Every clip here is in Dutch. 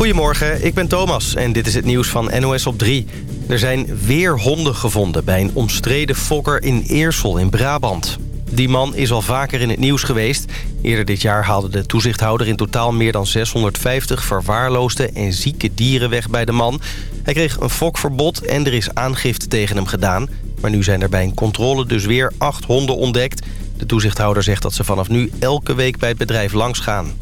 Goedemorgen, ik ben Thomas en dit is het nieuws van NOS op 3. Er zijn weer honden gevonden bij een omstreden fokker in Eersel in Brabant. Die man is al vaker in het nieuws geweest. Eerder dit jaar haalde de toezichthouder in totaal meer dan 650 verwaarloosde en zieke dieren weg bij de man. Hij kreeg een fokverbod en er is aangifte tegen hem gedaan. Maar nu zijn er bij een controle dus weer acht honden ontdekt. De toezichthouder zegt dat ze vanaf nu elke week bij het bedrijf langsgaan.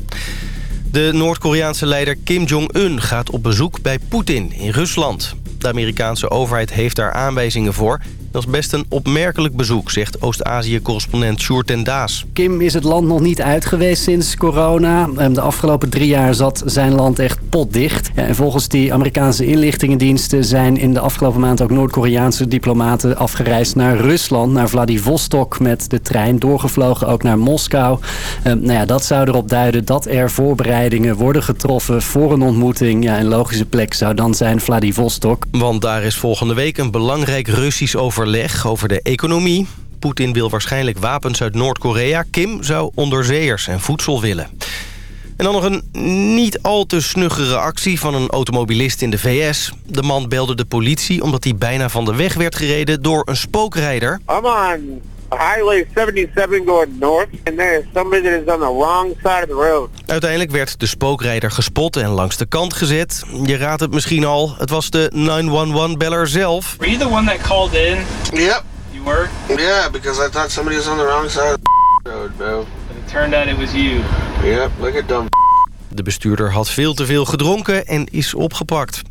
De Noord-Koreaanse leider Kim Jong-un gaat op bezoek bij Poetin in Rusland. De Amerikaanse overheid heeft daar aanwijzingen voor. Dat is best een opmerkelijk bezoek, zegt Oost-Azië-correspondent Sjoerd Daas. Kim is het land nog niet uit geweest sinds corona. Ehm, de afgelopen drie jaar zat zijn land echt potdicht. En volgens die Amerikaanse inlichtingendiensten zijn in de afgelopen maand ook Noord-Koreaanse diplomaten afgereisd naar Rusland, naar Vladivostok met de trein, doorgevlogen ook naar Moskou. Um, nou ja, dat zou erop duiden dat er voorbereidingen worden getroffen voor een ontmoeting. Ja, een logische plek zou dan zijn Vladivostok. Want daar is volgende week een belangrijk Russisch overleg over de economie. Poetin wil waarschijnlijk wapens uit Noord-Korea. Kim zou onderzeeërs en voedsel willen. En dan nog een niet al te snuggere actie van een automobilist in de VS. De man belde de politie omdat hij bijna van de weg werd gereden door een spookrijder. Highway 77 going north and there is somebody that is on the wrong side of the road. Uiteindelijk werd de spookrijder gespot en langs de kant gezet. Je raadt het misschien al, het was de 911-beller zelf. Were you the one that called in? Yep. You were? Yeah, because I thought somebody was on the wrong side of the road, bro. But it turned out it was you. Yep, look at dumb De bestuurder had veel te veel gedronken en is opgepakt.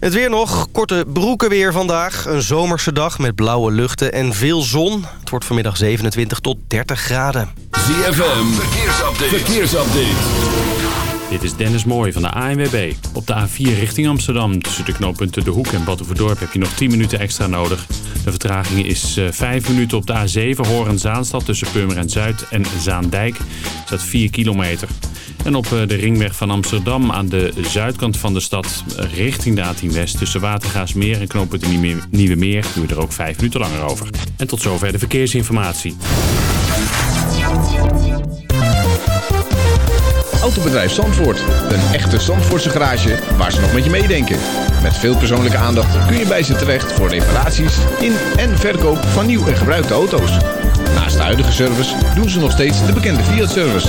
Het weer nog, korte broeken weer vandaag. Een zomerse dag met blauwe luchten en veel zon. Het wordt vanmiddag 27 tot 30 graden. ZFM, verkeersupdate. verkeersupdate. Dit is Dennis Mooij van de ANWB. Op de A4 richting Amsterdam tussen de knooppunten De Hoek en Battenverdorp heb je nog 10 minuten extra nodig. De vertraging is uh, 5 minuten op de A7 Horen-Zaanstad tussen Purmerend Zuid en Zaandijk. Dat 4 kilometer. En op uh, de ringweg van Amsterdam aan de zuidkant van de stad uh, richting de A10 West tussen Watergaasmeer en knooppunt Nieuwe Meer je er ook 5 minuten langer over. En tot zover de verkeersinformatie. Autobedrijf Zandvoort. Een echte Zandvoortse garage waar ze nog met je meedenken. Met veel persoonlijke aandacht kun je bij ze terecht voor reparaties in en verkoop van nieuw en gebruikte auto's. Naast de huidige service doen ze nog steeds de bekende Fiat-service.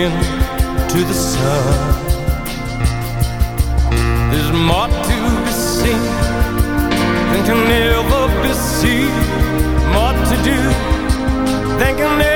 To the sun. There's more to be seen than can ever be seen. More to do than can ever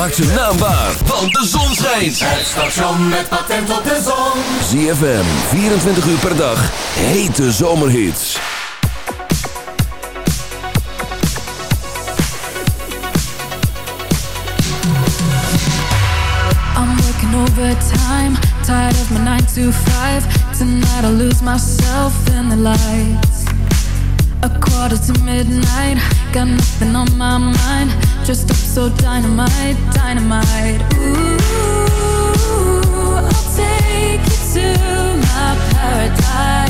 Maak ze naambaar, want de zon schijnt. Het station met patent op de zon. ZFM, 24 uur per dag. Hete zomerhits. I'm working overtime. Tired of my 9 to 5. Tonight I lose myself in the lights. A quarter to midnight. Got nothing on my mind. dressed up so dynamite, dynamite. Ooh, I'll take you to my paradise.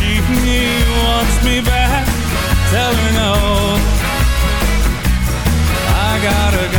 she wants me back, tell her no. I gotta go.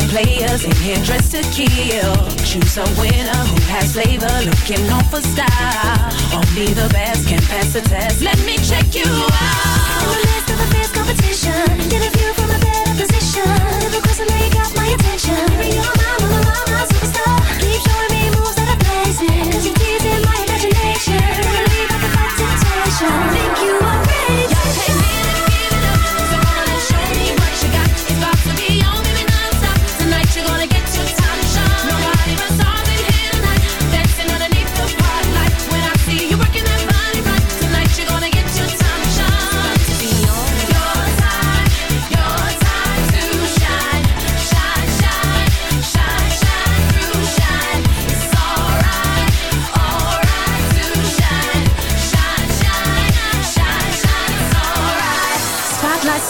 the players in here dressed to kill. Choose a winner who has flavor, looking on for style. Only the best can pass the test. Let me check you out. You're the last of a fierce competition. Get a view from a better position. Never question that you got my attention. I superstar. Keep showing me moves that are blazing. My imagination. Think you are ready.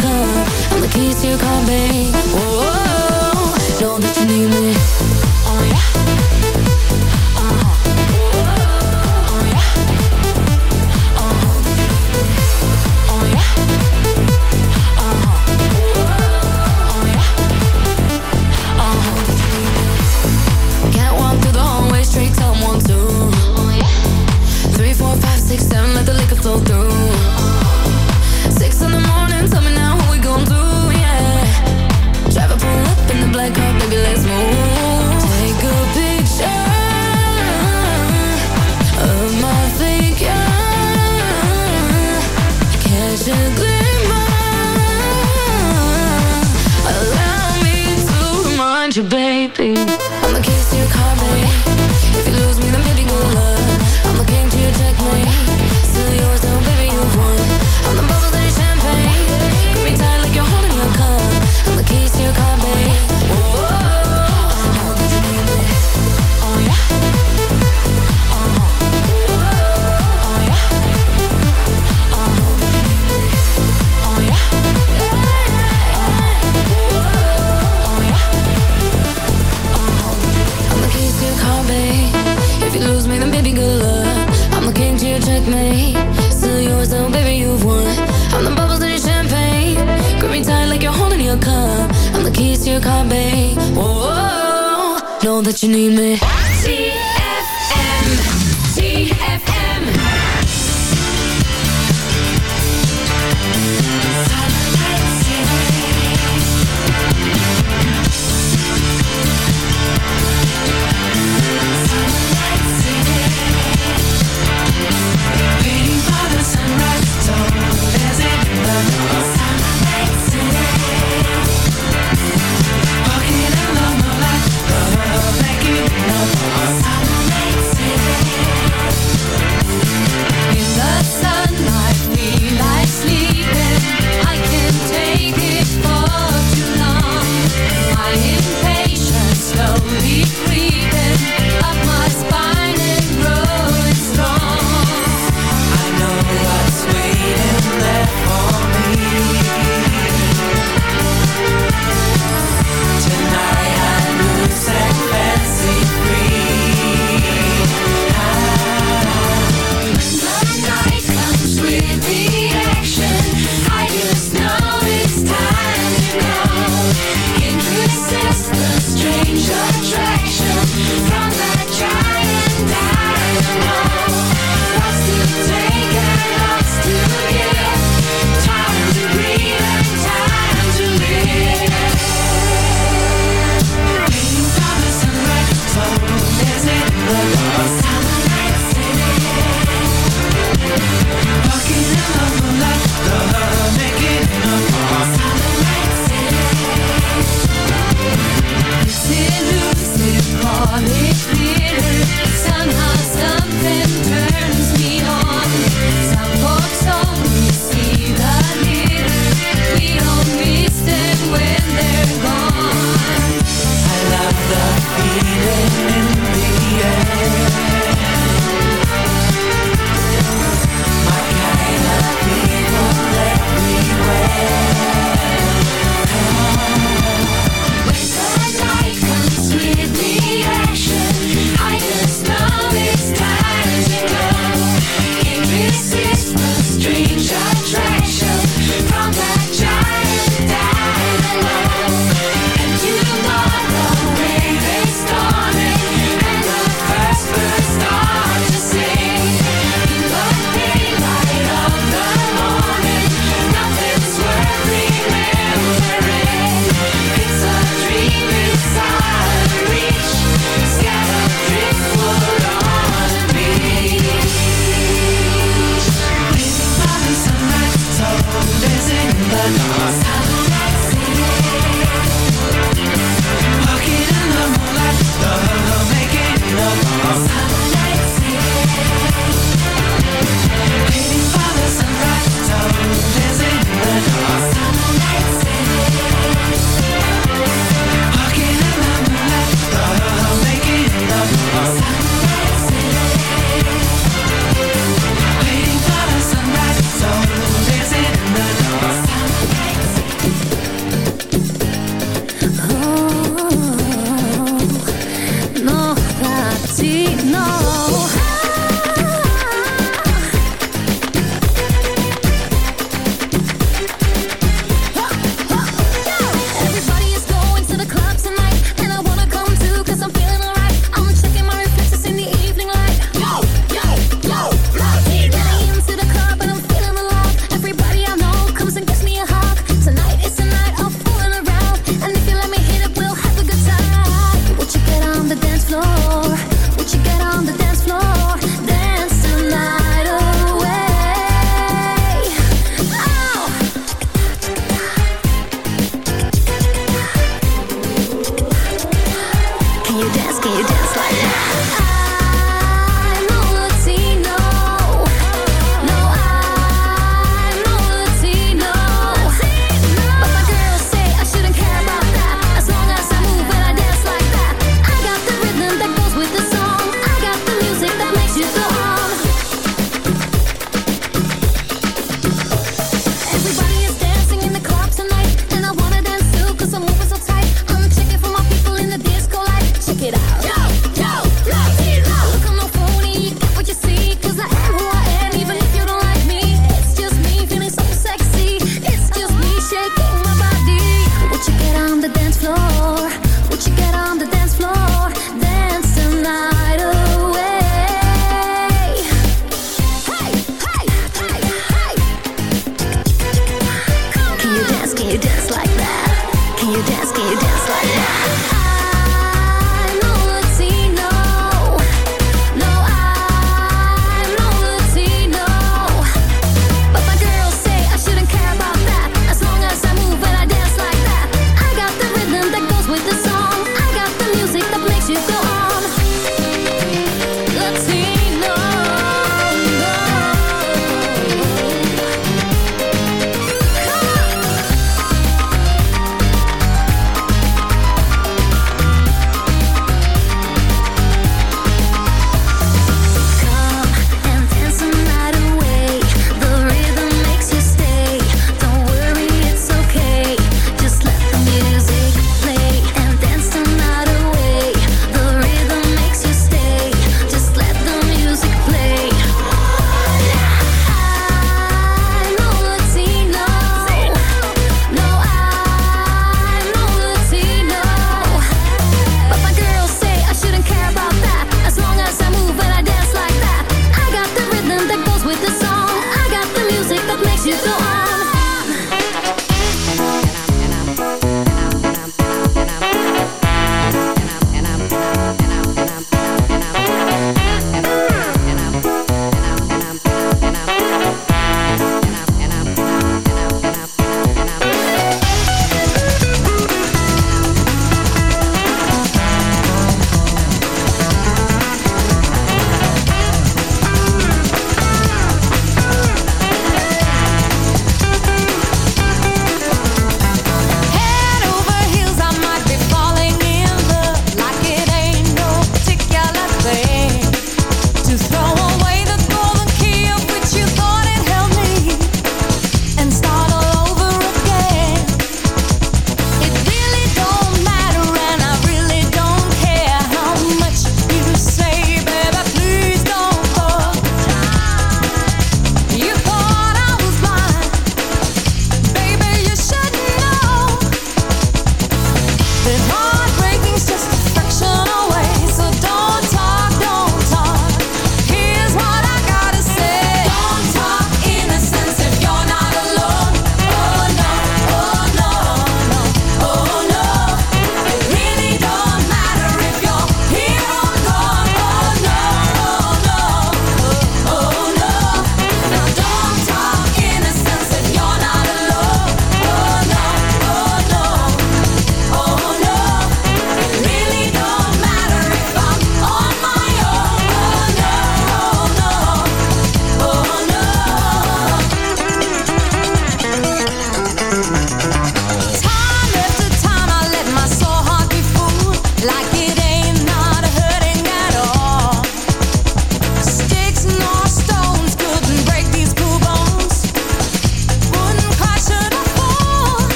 come, I'm the keys to calm, babe. Whoa.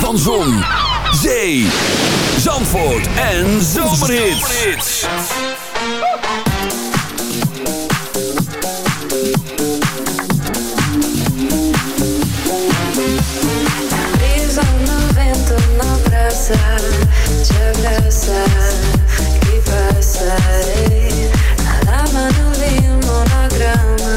Van Zon, Zee, Zandvoort en Zomerhits. Brisa na praça Te abraçar A grama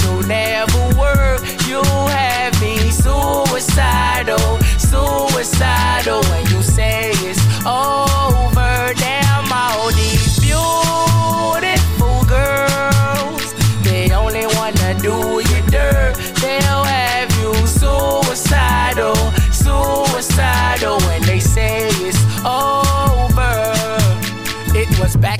it'll never work. You have me suicidal, suicidal when you say it's over. Damn, all these beautiful girls, they only wanna do you dirt. They'll have you suicidal, suicidal when they say it's over. It was back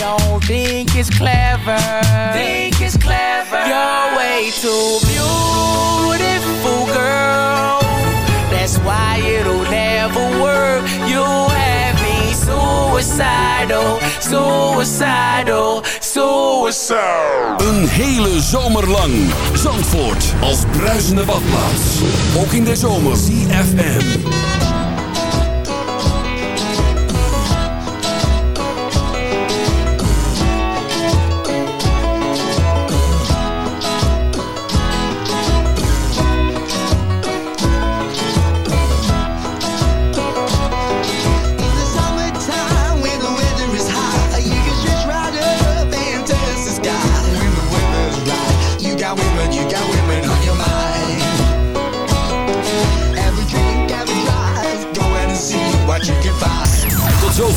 don't think it's clever. Think it's clever. You're way too beautiful, girl. That's why it'll never work. You have me suicidal, suicidal, suicidal. Een hele zomer lang. Zandvoort als bruisende badplaats. Ook in de zomer. CFM.